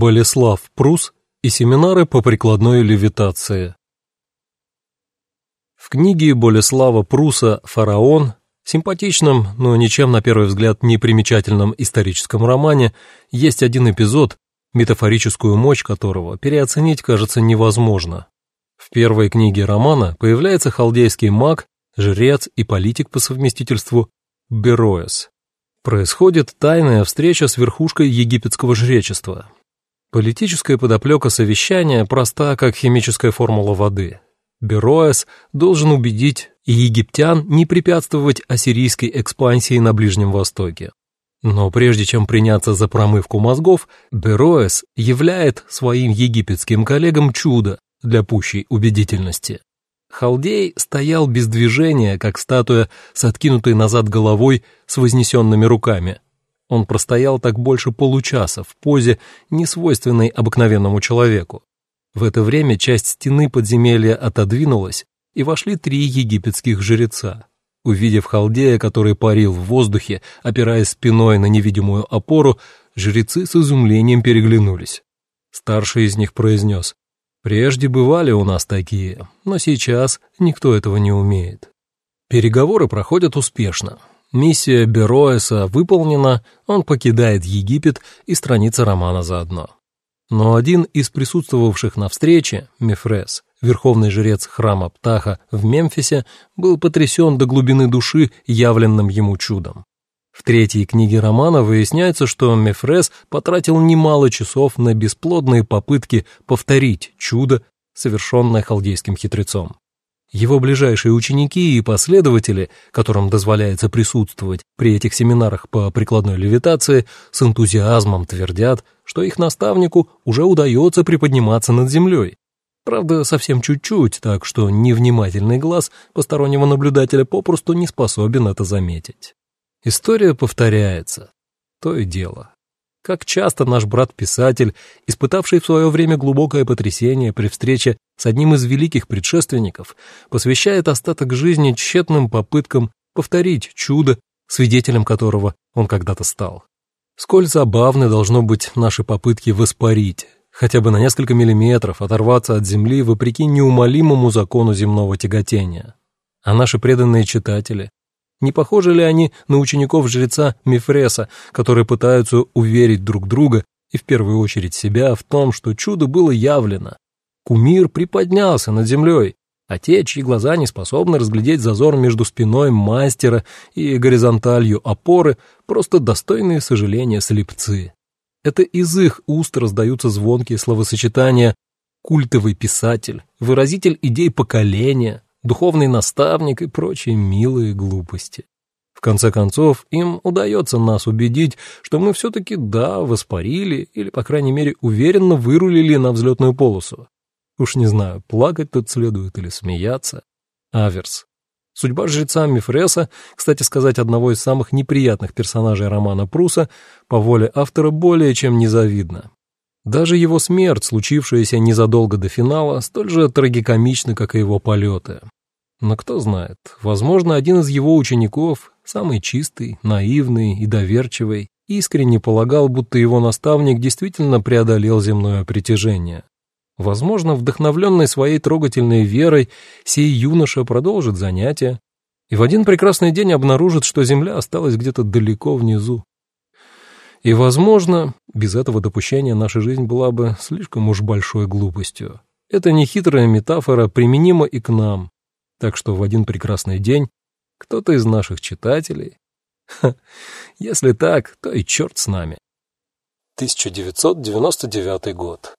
Болеслав Прус и семинары по прикладной левитации. В книге Болеслава Пруса «Фараон», симпатичном, но ничем на первый взгляд не примечательном историческом романе, есть один эпизод, метафорическую мощь которого переоценить кажется невозможно. В первой книге романа появляется халдейский маг, жрец и политик по совместительству Бероэс. Происходит тайная встреча с верхушкой египетского жречества. Политическая подоплека совещания проста, как химическая формула воды. Бероэс должен убедить египтян не препятствовать ассирийской экспансии на Ближнем Востоке. Но прежде чем приняться за промывку мозгов, Бероэс являет своим египетским коллегам чудо для пущей убедительности. Халдей стоял без движения, как статуя с откинутой назад головой с вознесенными руками. Он простоял так больше получаса в позе, несвойственной обыкновенному человеку. В это время часть стены подземелья отодвинулась, и вошли три египетских жреца. Увидев халдея, который парил в воздухе, опираясь спиной на невидимую опору, жрецы с изумлением переглянулись. Старший из них произнес, Прежде бывали у нас такие, но сейчас никто этого не умеет. Переговоры проходят успешно. Миссия Бероэса выполнена, он покидает Египет и страница романа заодно. Но один из присутствовавших на встрече, Мефрес, верховный жрец храма Птаха в Мемфисе, был потрясен до глубины души явленным ему чудом. В третьей книге романа выясняется, что Мефрес потратил немало часов на бесплодные попытки повторить чудо, совершенное халдейским хитрецом. Его ближайшие ученики и последователи, которым дозволяется присутствовать при этих семинарах по прикладной левитации, с энтузиазмом твердят, что их наставнику уже удается приподниматься над землей. Правда, совсем чуть-чуть, так что невнимательный глаз постороннего наблюдателя попросту не способен это заметить. История повторяется. То и дело. Как часто наш брат-писатель, испытавший в свое время глубокое потрясение при встрече с одним из великих предшественников, посвящает остаток жизни тщетным попыткам повторить чудо, свидетелем которого он когда-то стал. Сколь забавны должно быть наши попытки воспарить, хотя бы на несколько миллиметров оторваться от земли вопреки неумолимому закону земного тяготения. А наши преданные читатели, не похожи ли они на учеников жреца Мефреса, которые пытаются уверить друг друга и в первую очередь себя в том, что чудо было явлено? Кумир приподнялся над землей, а те, чьи глаза не способны разглядеть зазор между спиной мастера и горизонталью опоры, просто достойные сожаления слепцы. Это из их уст раздаются звонкие словосочетания «культовый писатель», «выразитель идей поколения», духовный наставник и прочие милые глупости. В конце концов, им удается нас убедить, что мы все-таки, да, воспарили или, по крайней мере, уверенно вырулили на взлетную полосу. Уж не знаю, плакать тут следует или смеяться. Аверс. Судьба жреца Мифреса, кстати сказать, одного из самых неприятных персонажей романа Пруса, по воле автора более чем незавидна. Даже его смерть, случившаяся незадолго до финала, столь же трагикомична, как и его полеты. Но кто знает, возможно, один из его учеников, самый чистый, наивный и доверчивый, искренне полагал, будто его наставник действительно преодолел земное притяжение. Возможно, вдохновленный своей трогательной верой, сей юноша продолжит занятия и в один прекрасный день обнаружит, что земля осталась где-то далеко внизу. И, возможно, без этого допущения наша жизнь была бы слишком уж большой глупостью. Это нехитрая метафора применима и к нам. Так что в один прекрасный день кто-то из наших читателей... Ха, если так, то и черт с нами. 1999 год.